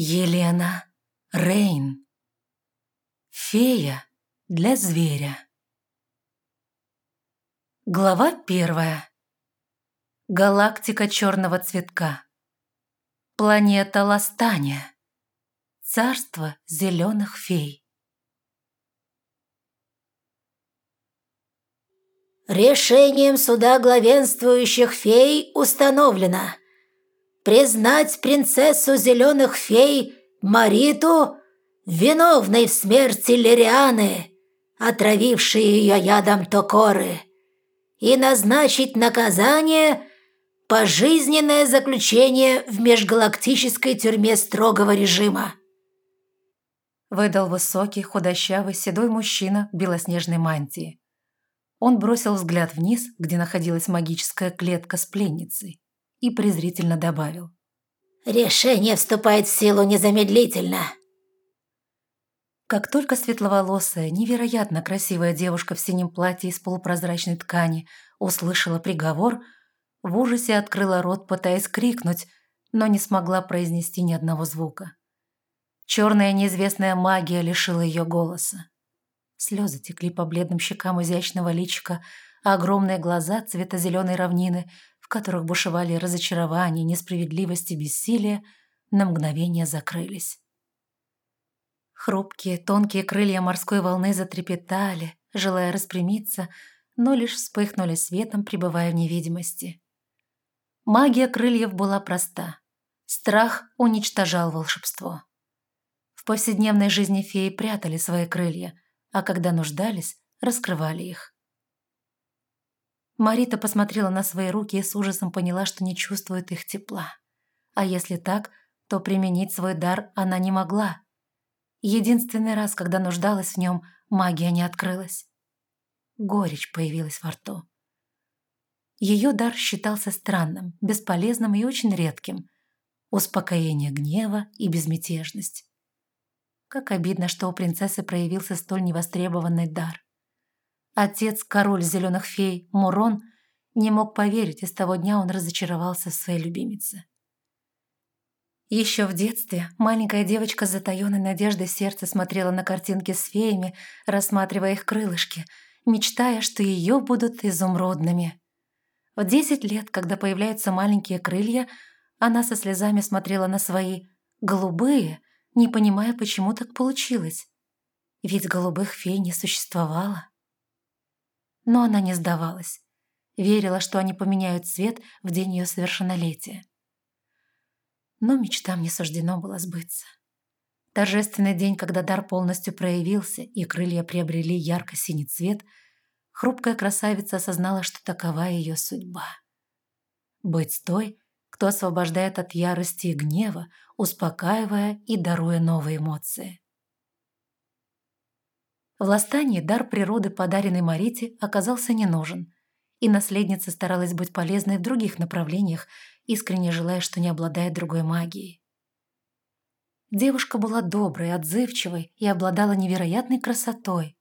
Елена Рейн. Фея для зверя. Глава первая. Галактика черного цветка. Планета Ластания. Царство зеленых фей. Решением суда главенствующих фей установлено – признать принцессу зеленых фей Мариту виновной в смерти Лирианы, отравившей ее ядом Токоры, и назначить наказание пожизненное заключение в межгалактической тюрьме строгого режима. Выдал высокий, худощавый, седой мужчина в белоснежной мантии. Он бросил взгляд вниз, где находилась магическая клетка с пленницей и презрительно добавил. «Решение вступает в силу незамедлительно». Как только светловолосая, невероятно красивая девушка в синем платье из полупрозрачной ткани услышала приговор, в ужасе открыла рот, пытаясь крикнуть, но не смогла произнести ни одного звука. Черная неизвестная магия лишила ее голоса. Слезы текли по бледным щекам изящного личика, а огромные глаза цвета зеленой равнины которых бушевали разочарование, несправедливость и бессилие, на мгновение закрылись. Хрупкие, тонкие крылья морской волны затрепетали, желая распрямиться, но лишь вспыхнули светом, пребывая в невидимости. Магия крыльев была проста. Страх уничтожал волшебство. В повседневной жизни феи прятали свои крылья, а когда нуждались, раскрывали их. Марита посмотрела на свои руки и с ужасом поняла, что не чувствует их тепла. А если так, то применить свой дар она не могла. Единственный раз, когда нуждалась в нем, магия не открылась. Горечь появилась во рту. Ее дар считался странным, бесполезным и очень редким. Успокоение гнева и безмятежность. Как обидно, что у принцессы проявился столь невостребованный дар. Отец, король зеленых фей, Мурон, не мог поверить, и с того дня он разочаровался в своей любимице. Еще в детстве маленькая девочка с затаенной надеждой сердца смотрела на картинки с феями, рассматривая их крылышки, мечтая, что ее будут изумрудными. В десять лет, когда появляются маленькие крылья, она со слезами смотрела на свои голубые, не понимая, почему так получилось. Ведь голубых фей не существовало но она не сдавалась. Верила, что они поменяют цвет в день ее совершеннолетия. Но мечтам не суждено было сбыться. Торжественный день, когда дар полностью проявился и крылья приобрели ярко-синий цвет, хрупкая красавица осознала, что такова ее судьба. Быть той, кто освобождает от ярости и гнева, успокаивая и даруя новые эмоции. В Ластании дар природы, подаренный Марите, оказался не нужен, и наследница старалась быть полезной в других направлениях, искренне желая, что не обладает другой магией. Девушка была доброй, отзывчивой и обладала невероятной красотой.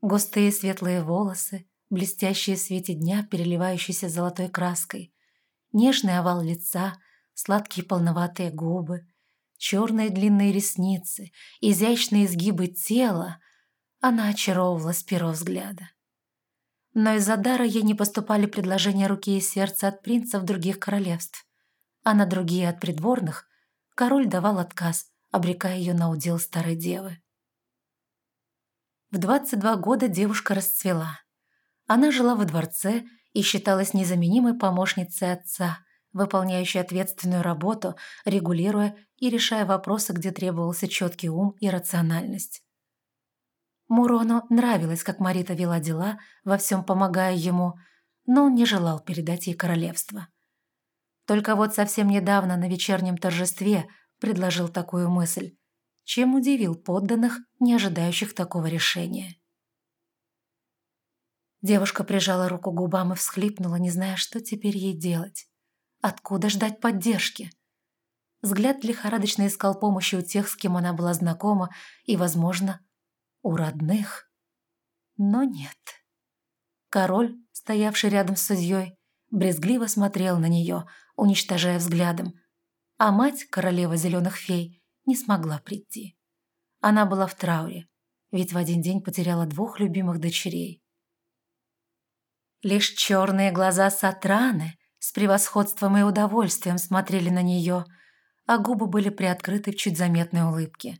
Густые светлые волосы, блестящие в свете дня, переливающиеся золотой краской, нежный овал лица, сладкие полноватые губы, черные длинные ресницы, изящные изгибы тела — она очаровывала с первого взгляда. Но из-за дара ей не поступали предложения руки и сердца от принцев других королевств, а на другие от придворных король давал отказ, обрекая ее на удел старой девы. В 22 года девушка расцвела. Она жила во дворце и считалась незаменимой помощницей отца, выполняющей ответственную работу, регулируя и решая вопросы, где требовался четкий ум и рациональность. Мурону нравилось, как Марита вела дела, во всем помогая ему, но он не желал передать ей королевство. Только вот совсем недавно на вечернем торжестве предложил такую мысль, чем удивил подданных, не ожидающих такого решения. Девушка прижала руку к губам и всхлипнула, не зная, что теперь ей делать. Откуда ждать поддержки? Взгляд лихорадочно искал помощи у тех, с кем она была знакома, и, возможно, у родных. Но нет. Король, стоявший рядом с судьей, брезгливо смотрел на нее, уничтожая взглядом, а мать, королева зеленых фей, не смогла прийти. Она была в трауре, ведь в один день потеряла двух любимых дочерей. Лишь черные глаза Сатраны с превосходством и удовольствием смотрели на нее, а губы были приоткрыты в чуть заметной улыбке.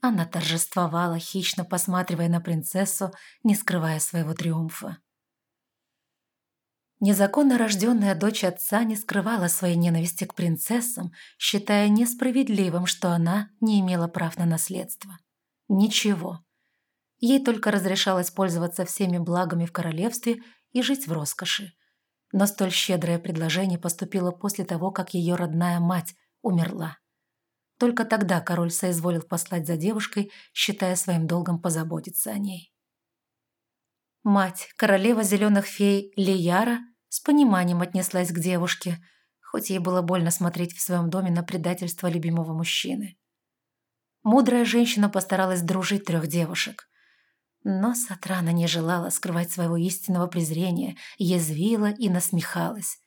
Она торжествовала, хищно посматривая на принцессу, не скрывая своего триумфа. Незаконно рожденная дочь отца не скрывала своей ненависти к принцессам, считая несправедливым, что она не имела прав на наследство. Ничего. Ей только разрешалось пользоваться всеми благами в королевстве и жить в роскоши. Но столь щедрое предложение поступило после того, как ее родная мать умерла. Только тогда король соизволил послать за девушкой, считая своим долгом позаботиться о ней. Мать, королева зеленых фей Лияра, с пониманием отнеслась к девушке, хоть ей было больно смотреть в своем доме на предательство любимого мужчины. Мудрая женщина постаралась дружить трех девушек. Но Сатрана не желала скрывать своего истинного презрения, язвила и насмехалась.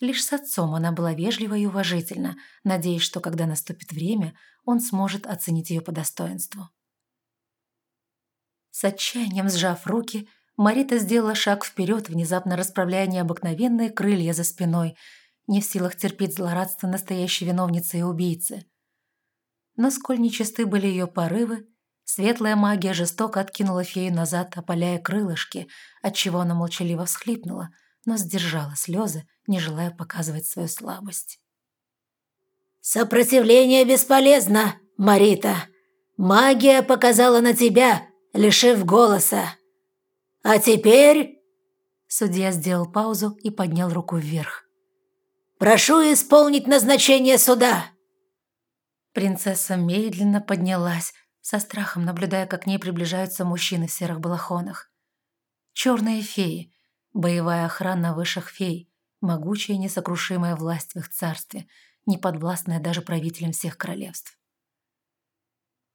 Лишь с отцом она была вежлива и уважительна, надеясь, что когда наступит время, он сможет оценить ее по достоинству. С отчаянием сжав руки, Марита сделала шаг вперед, внезапно расправляя необыкновенные крылья за спиной, не в силах терпеть злорадство настоящей виновницы и убийцы. Но сколь нечисты были ее порывы, Светлая магия жестоко откинула фею назад, опаляя крылышки, отчего она молчаливо всхлипнула, но сдержала слезы, не желая показывать свою слабость. «Сопротивление бесполезно, Марита. Магия показала на тебя, лишив голоса. А теперь...» Судья сделал паузу и поднял руку вверх. «Прошу исполнить назначение суда!» Принцесса медленно поднялась, со страхом наблюдая, как к ней приближаются мужчины в серых балахонах. Черные феи, боевая охрана высших фей, могучая несокрушимая власть в их царстве, неподвластная даже правителям всех королевств.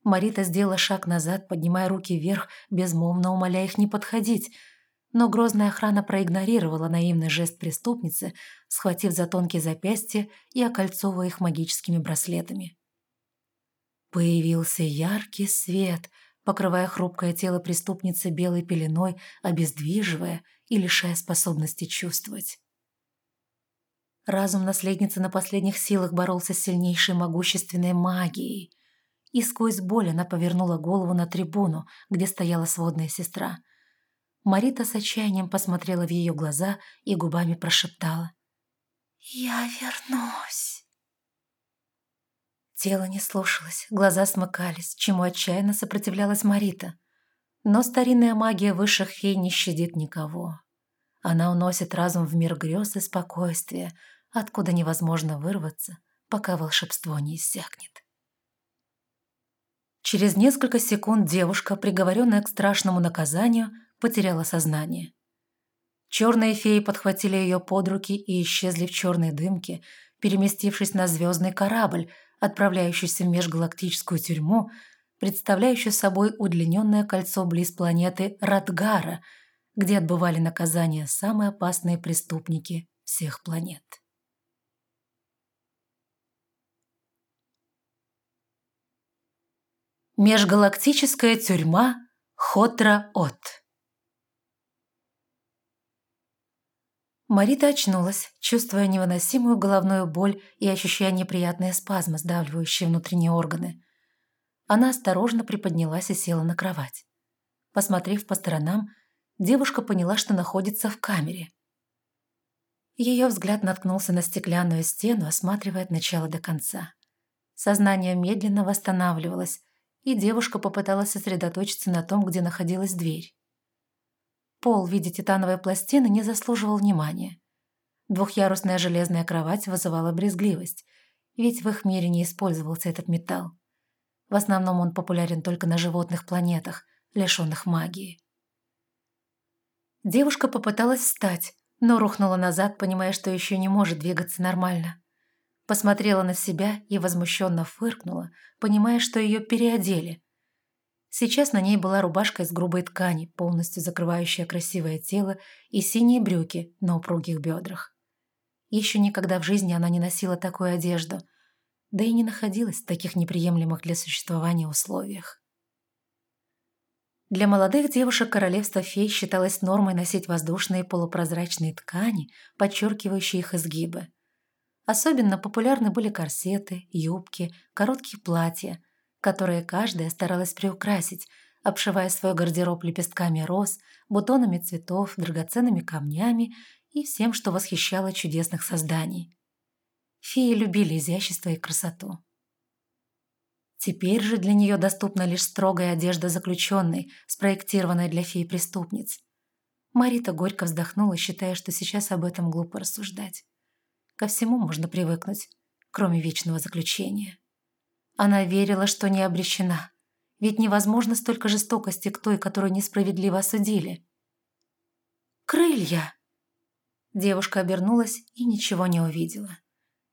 Марита сделала шаг назад, поднимая руки вверх, безмолвно умоляя их не подходить, но грозная охрана проигнорировала наивный жест преступницы, схватив за тонкие запястья и окольцовывая их магическими браслетами. Появился яркий свет, покрывая хрупкое тело преступницы белой пеленой, обездвиживая и лишая способности чувствовать. Разум наследницы на последних силах боролся с сильнейшей могущественной магией. И сквозь боль она повернула голову на трибуну, где стояла сводная сестра. Марита с отчаянием посмотрела в ее глаза и губами прошептала. «Я вернусь». Тело не слушалось, глаза смыкались, чему отчаянно сопротивлялась Марита. Но старинная магия высших фей не щадит никого. Она уносит разум в мир грез и спокойствия, откуда невозможно вырваться, пока волшебство не иссякнет. Через несколько секунд девушка, приговоренная к страшному наказанию, потеряла сознание. Черные феи подхватили ее под руки и исчезли в черной дымке, переместившись на звездный корабль, отправляющийся в межгалактическую тюрьму, представляющую собой удлиненное кольцо близ планеты Радгара, где отбывали наказание самые опасные преступники всех планет. Межгалактическая тюрьма Хотра-От Марита очнулась, чувствуя невыносимую головную боль и ощущая неприятные спазмы, сдавливающие внутренние органы. Она осторожно приподнялась и села на кровать. Посмотрев по сторонам, девушка поняла, что находится в камере. Ее взгляд наткнулся на стеклянную стену, осматривая от начала до конца. Сознание медленно восстанавливалось, и девушка попыталась сосредоточиться на том, где находилась дверь. Пол в виде титановой пластины не заслуживал внимания. Двухъярусная железная кровать вызывала брезгливость, ведь в их мире не использовался этот металл. В основном он популярен только на животных планетах, лишенных магии. Девушка попыталась встать, но рухнула назад, понимая, что еще не может двигаться нормально. Посмотрела на себя и возмущенно фыркнула, понимая, что ее переодели – Сейчас на ней была рубашка из грубой ткани, полностью закрывающая красивое тело, и синие брюки на упругих бедрах. Еще никогда в жизни она не носила такую одежду. да и не находилась в таких неприемлемых для существования условиях. Для молодых девушек королевства фей считалось нормой носить воздушные полупрозрачные ткани, подчеркивающие их изгибы. Особенно популярны были корсеты, юбки, короткие платья, которые каждая старалась приукрасить, обшивая свой гардероб лепестками роз, бутонами цветов, драгоценными камнями и всем, что восхищало чудесных созданий. Феи любили изящество и красоту. Теперь же для нее доступна лишь строгая одежда заключенной, спроектированная для феи-преступниц. Марита горько вздохнула, считая, что сейчас об этом глупо рассуждать. Ко всему можно привыкнуть, кроме вечного заключения. Она верила, что не обречена, ведь невозможно столько жестокости к той, которую несправедливо осудили. «Крылья!» Девушка обернулась и ничего не увидела.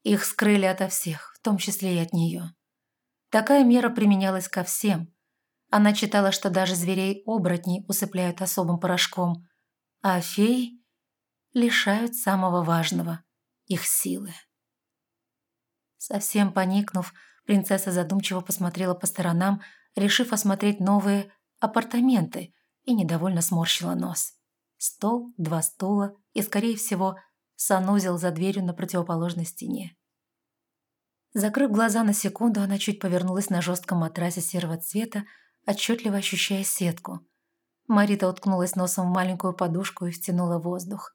Их скрыли ото всех, в том числе и от нее. Такая мера применялась ко всем. Она читала, что даже зверей-оборотней усыпляют особым порошком, а феи лишают самого важного – их силы. Совсем поникнув, принцесса задумчиво посмотрела по сторонам, решив осмотреть новые апартаменты, и недовольно сморщила нос. Стол, два стула и, скорее всего, санузел за дверью на противоположной стене. Закрыв глаза на секунду, она чуть повернулась на жестком матрасе серого цвета, отчетливо ощущая сетку. Марита уткнулась носом в маленькую подушку и втянула воздух.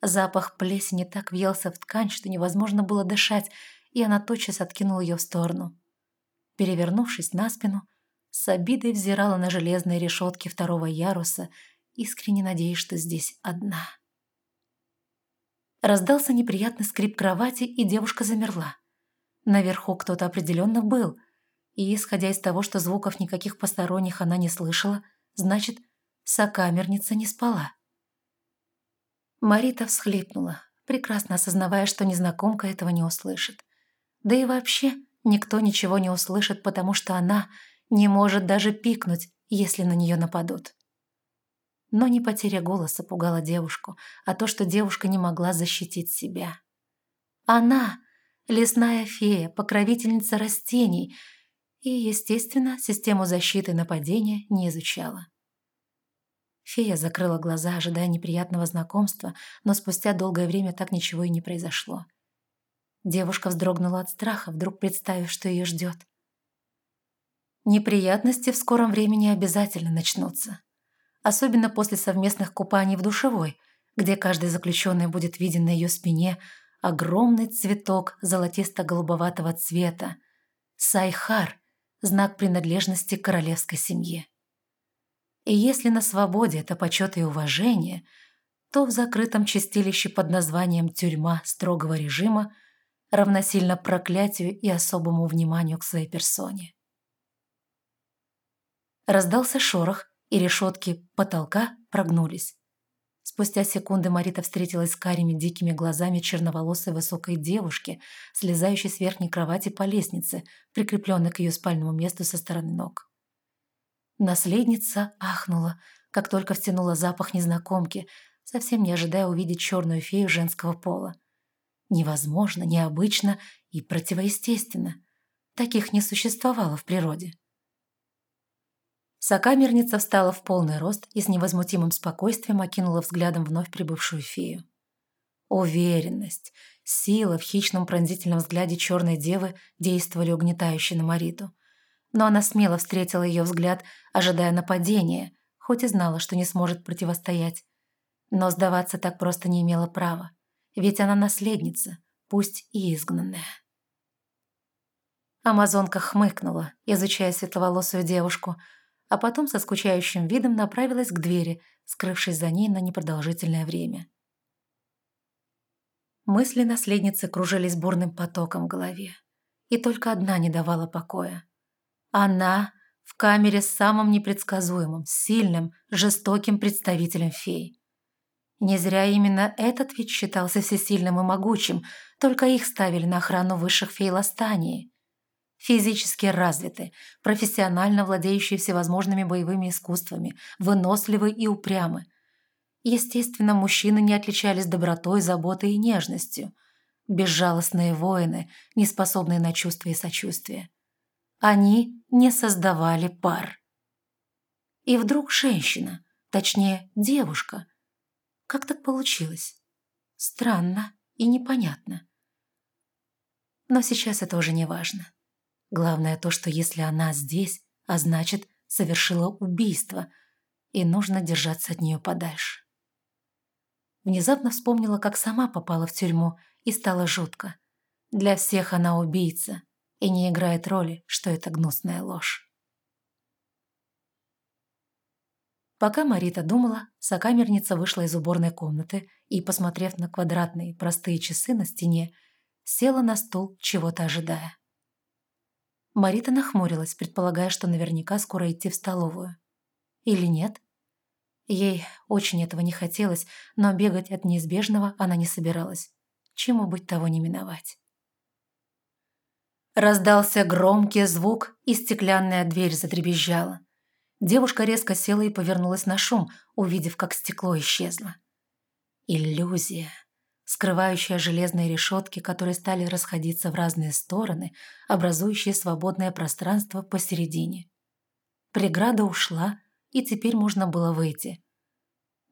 Запах плесени так въелся в ткань, что невозможно было дышать, и она тотчас откинула ее в сторону. Перевернувшись на спину, с обидой взирала на железные решетки второго яруса, искренне надеясь, что здесь одна. Раздался неприятный скрип кровати, и девушка замерла. Наверху кто-то определенно был, и, исходя из того, что звуков никаких посторонних она не слышала, значит, сокамерница не спала. Марита всхлипнула, прекрасно осознавая, что незнакомка этого не услышит. Да и вообще никто ничего не услышит, потому что она не может даже пикнуть, если на нее нападут. Но не потеря голоса пугала девушку, а то, что девушка не могла защитить себя. Она лесная фея, покровительница растений, и, естественно, систему защиты нападения не изучала. Фея закрыла глаза, ожидая неприятного знакомства, но спустя долгое время так ничего и не произошло. Девушка вздрогнула от страха, вдруг представив, что ее ждет. Неприятности в скором времени обязательно начнутся. Особенно после совместных купаний в душевой, где каждый заключенный будет видеть на ее спине – огромный цветок золотисто-голубоватого цвета. Сайхар – знак принадлежности королевской семье. И если на свободе это почет и уважение, то в закрытом чистилище под названием «тюрьма строгого режима» равносильно проклятию и особому вниманию к своей персоне. Раздался шорох, и решетки потолка прогнулись. Спустя секунды Марита встретилась с карими дикими глазами черноволосой высокой девушки, слезающей с верхней кровати по лестнице, прикрепленной к ее спальному месту со стороны ног. Наследница ахнула, как только втянула запах незнакомки, совсем не ожидая увидеть черную фею женского пола. Невозможно, необычно и противоестественно. Таких не существовало в природе. Сокамерница встала в полный рост и с невозмутимым спокойствием окинула взглядом вновь прибывшую фею. Уверенность, сила в хищном пронзительном взгляде черной девы действовали угнетающе на Мариту. Но она смело встретила ее взгляд, ожидая нападения, хоть и знала, что не сможет противостоять. Но сдаваться так просто не имела права, ведь она наследница, пусть и изгнанная. Амазонка хмыкнула, изучая светловолосую девушку – а потом со скучающим видом направилась к двери, скрывшись за ней на непродолжительное время. Мысли наследницы кружились бурным потоком в голове, и только одна не давала покоя. Она в камере с самым непредсказуемым, сильным, жестоким представителем фей. Не зря именно этот вид считался всесильным и могучим, только их ставили на охрану высших фей Ластании физически развиты, профессионально владеющие всевозможными боевыми искусствами, выносливы и упрямы. Естественно, мужчины не отличались добротой, заботой и нежностью. безжалостные воины, не способные на чувства и сочувствие. Они не создавали пар. И вдруг женщина, точнее девушка. Как так получилось? Странно и непонятно. Но сейчас это уже не важно. Главное то, что если она здесь, а значит, совершила убийство, и нужно держаться от нее подальше. Внезапно вспомнила, как сама попала в тюрьму, и стало жутко. Для всех она убийца, и не играет роли, что это гнусная ложь. Пока Марита думала, сокамерница вышла из уборной комнаты и, посмотрев на квадратные простые часы на стене, села на стул, чего-то ожидая. Марита нахмурилась, предполагая, что наверняка скоро идти в столовую. Или нет? Ей очень этого не хотелось, но бегать от неизбежного она не собиралась. Чему быть того не миновать. Раздался громкий звук, и стеклянная дверь задребезжала. Девушка резко села и повернулась на шум, увидев, как стекло исчезло. Иллюзия скрывающая железные решетки, которые стали расходиться в разные стороны, образующие свободное пространство посередине. Преграда ушла, и теперь можно было выйти.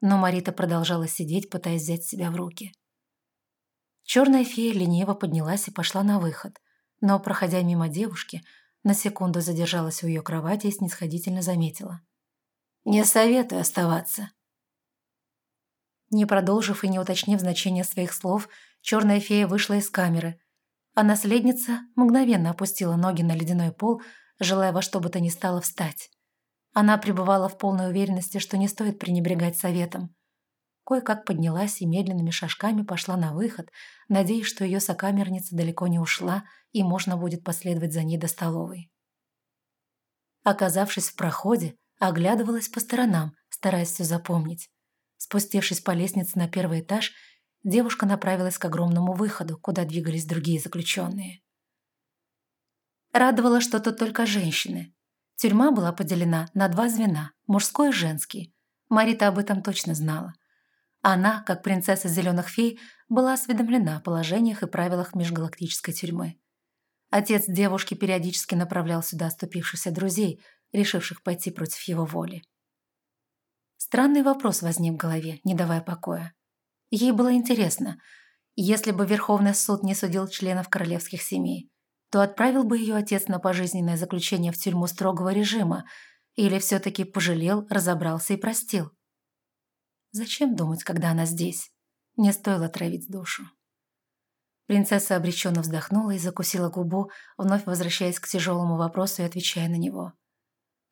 Но Марита продолжала сидеть, пытаясь взять себя в руки. Черная фея лениво поднялась и пошла на выход, но, проходя мимо девушки, на секунду задержалась у ее кровати и снисходительно заметила. «Не советую оставаться». Не продолжив и не уточнив значение своих слов, черная фея вышла из камеры, а наследница мгновенно опустила ноги на ледяной пол, желая во что бы то ни стало встать. Она пребывала в полной уверенности, что не стоит пренебрегать советом. Кое-как поднялась и медленными шажками пошла на выход, надеясь, что ее сокамерница далеко не ушла и можно будет последовать за ней до столовой. Оказавшись в проходе, оглядывалась по сторонам, стараясь все запомнить. Спустившись по лестнице на первый этаж, девушка направилась к огромному выходу, куда двигались другие заключенные. Радовало, что тут только женщины. Тюрьма была поделена на два звена – мужской и женский. Марита об этом точно знала. Она, как принцесса зеленых фей, была осведомлена о положениях и правилах межгалактической тюрьмы. Отец девушки периодически направлял сюда оступившихся друзей, решивших пойти против его воли. Странный вопрос возник в голове, не давая покоя. Ей было интересно, если бы Верховный суд не судил членов королевских семей, то отправил бы ее отец на пожизненное заключение в тюрьму строгого режима или все-таки пожалел, разобрался и простил. Зачем думать, когда она здесь? Не стоило травить душу. Принцесса обреченно вздохнула и закусила губу, вновь возвращаясь к тяжелому вопросу и отвечая на него.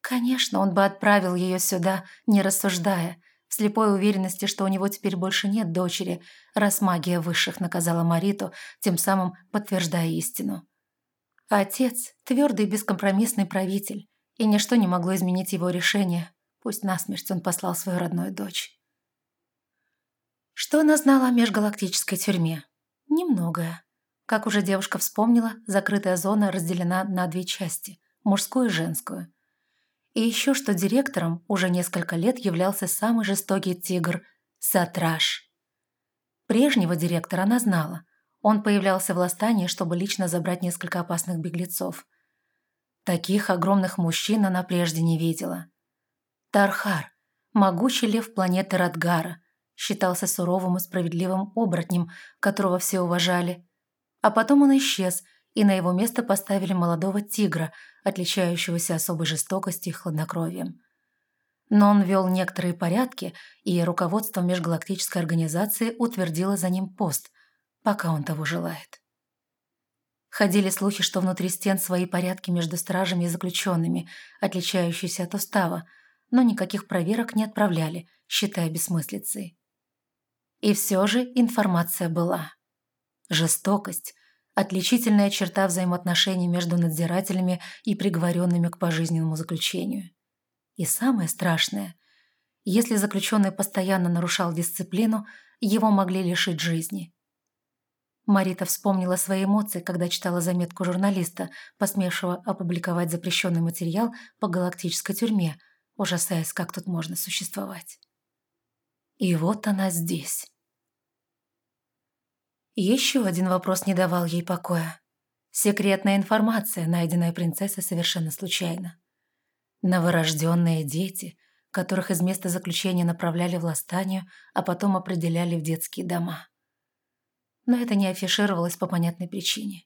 Конечно, он бы отправил ее сюда, не рассуждая, в слепой уверенности, что у него теперь больше нет дочери, раз магия высших наказала Мариту, тем самым подтверждая истину. отец – твердый и бескомпромиссный правитель, и ничто не могло изменить его решение, пусть насмерть он послал свою родную дочь. Что она знала о межгалактической тюрьме? Немногое. Как уже девушка вспомнила, закрытая зона разделена на две части – мужскую и женскую – и еще что директором уже несколько лет являлся самый жестокий тигр – Сатраш. Прежнего директора она знала. Он появлялся в Ластании, чтобы лично забрать несколько опасных беглецов. Таких огромных мужчин она прежде не видела. Тархар, могучий лев планеты Радгара, считался суровым и справедливым оборотнем, которого все уважали. А потом он исчез – и на его место поставили молодого тигра, отличающегося особой жестокостью и хладнокровием. Но он вел некоторые порядки, и руководство межгалактической организации утвердило за ним пост, пока он того желает. Ходили слухи, что внутри стен свои порядки между стражами и заключенными, отличающиеся от устава, но никаких проверок не отправляли, считая бессмыслицей. И все же информация была. Жестокость, отличительная черта взаимоотношений между надзирателями и приговоренными к пожизненному заключению. И самое страшное, если заключенный постоянно нарушал дисциплину, его могли лишить жизни. Марита вспомнила свои эмоции, когда читала заметку журналиста, посмевшего опубликовать запрещенный материал по галактической тюрьме, ужасаясь, как тут можно существовать. И вот она здесь. Еще один вопрос не давал ей покоя. Секретная информация, найденная принцессой совершенно случайно. Новорожденные дети, которых из места заключения направляли в Ластанию, а потом определяли в детские дома. Но это не афишировалось по понятной причине.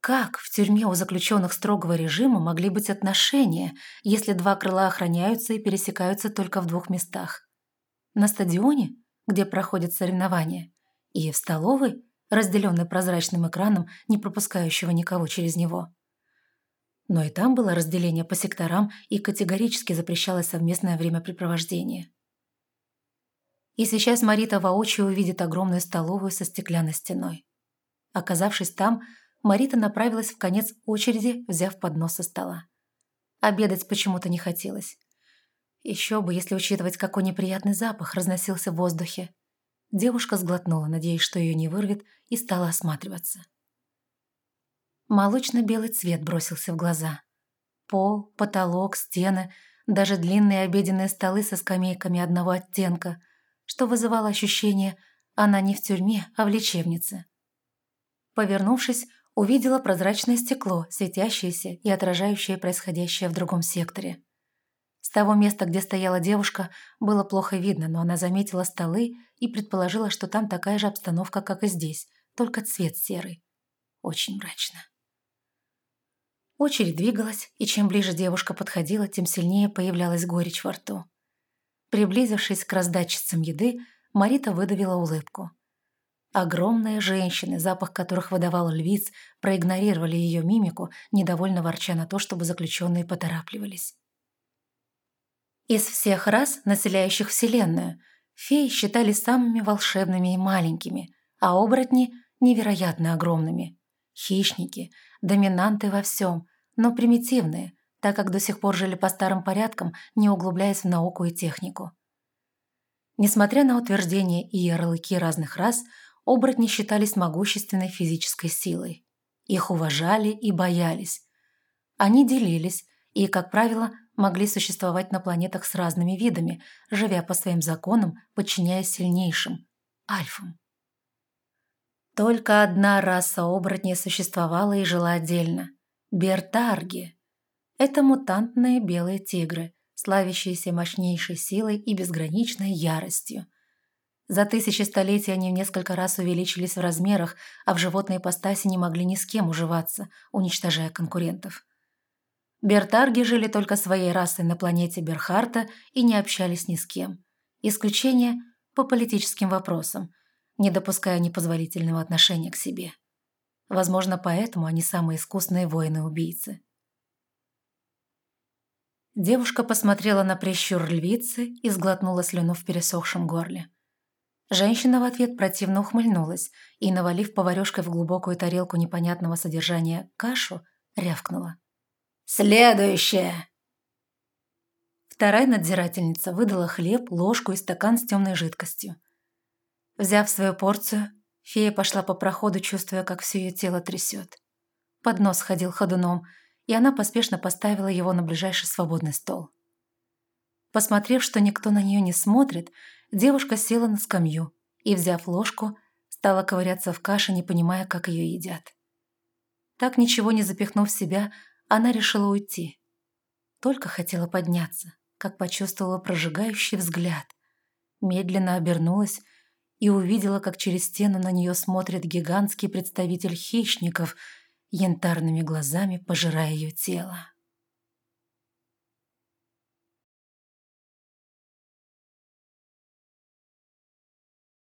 Как в тюрьме у заключенных строгого режима могли быть отношения, если два крыла охраняются и пересекаются только в двух местах? На стадионе, где проходят соревнования, и в столовой, разделенной прозрачным экраном, не пропускающего никого через него. Но и там было разделение по секторам и категорически запрещалось совместное времяпрепровождение. И сейчас Марита воочию увидит огромную столовую со стеклянной стеной. Оказавшись там, Марита направилась в конец очереди, взяв поднос со стола. Обедать почему-то не хотелось. Еще бы, если учитывать, какой неприятный запах разносился в воздухе. Девушка сглотнула, надеясь, что ее не вырвет, и стала осматриваться. Молочно-белый цвет бросился в глаза. Пол, потолок, стены, даже длинные обеденные столы со скамейками одного оттенка, что вызывало ощущение, она не в тюрьме, а в лечебнице. Повернувшись, увидела прозрачное стекло, светящееся и отражающее происходящее в другом секторе. С того места, где стояла девушка, было плохо видно, но она заметила столы и предположила, что там такая же обстановка, как и здесь, только цвет серый. Очень мрачно. Очередь двигалась, и чем ближе девушка подходила, тем сильнее появлялась горечь во рту. Приблизившись к раздатчицам еды, Марита выдавила улыбку. Огромные женщины, запах которых выдавал львиц, проигнорировали ее мимику, недовольно ворча на то, чтобы заключенные поторапливались. Из всех рас, населяющих Вселенную, феи считали самыми волшебными и маленькими, а оборотни – невероятно огромными. Хищники, доминанты во всем, но примитивные, так как до сих пор жили по старым порядкам, не углубляясь в науку и технику. Несмотря на утверждения и ярлыки разных рас, оборотни считались могущественной физической силой. Их уважали и боялись. Они делились и, как правило, могли существовать на планетах с разными видами, живя по своим законам, подчиняясь сильнейшим – альфам. Только одна раса оборотней существовала и жила отдельно – Бертарги. Это мутантные белые тигры, славящиеся мощнейшей силой и безграничной яростью – за тысячи столетий они в несколько раз увеличились в размерах, а в животной ипостаси не могли ни с кем уживаться, уничтожая конкурентов. Бертарги жили только своей расой на планете Берхарта и не общались ни с кем. Исключение по политическим вопросам, не допуская непозволительного отношения к себе. Возможно, поэтому они самые искусные воины-убийцы. Девушка посмотрела на прищур львицы и сглотнула слюну в пересохшем горле. Женщина в ответ противно ухмыльнулась и, навалив поварёшкой в глубокую тарелку непонятного содержания кашу, рявкнула. «Следующее!» Вторая надзирательница выдала хлеб, ложку и стакан с темной жидкостью. Взяв свою порцию, фея пошла по проходу, чувствуя, как все ее тело трясет. Поднос ходил ходуном, и она поспешно поставила его на ближайший свободный стол. Посмотрев, что никто на нее не смотрит, девушка села на скамью и, взяв ложку, стала ковыряться в каше, не понимая, как ее едят. Так ничего не запихнув в себя, она решила уйти. Только хотела подняться, как почувствовала прожигающий взгляд. Медленно обернулась и увидела, как через стену на нее смотрит гигантский представитель хищников, янтарными глазами пожирая ее тело.